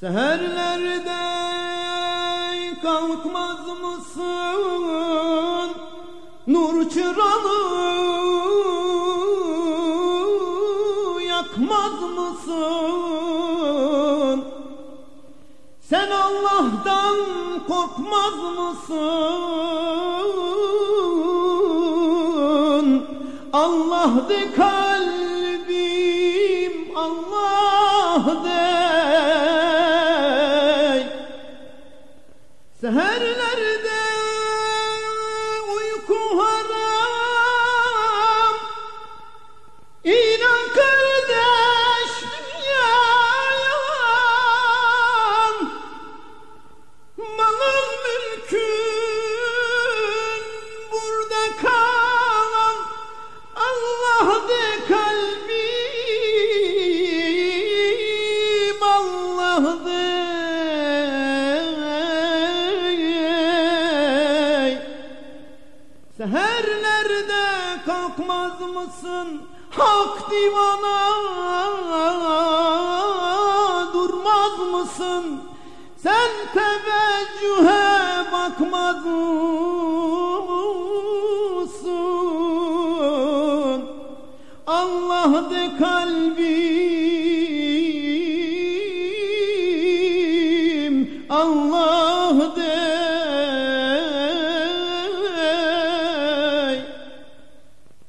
Seherlerde kalkmaz mısın? Nur çıralı yakmaz mısın? Sen Allah'tan korkmaz mısın? Allah de kalbim Allah de Seherlerde uyku haram. İnan kardeş dünya yalan. Malın mülkün burada kalan Allah de kalbim Allah de Seherlerde kalkmaz mısın? Hak divana durmaz mısın? Sen teveccühe bakmaz mısın? Allah de kalbim Allah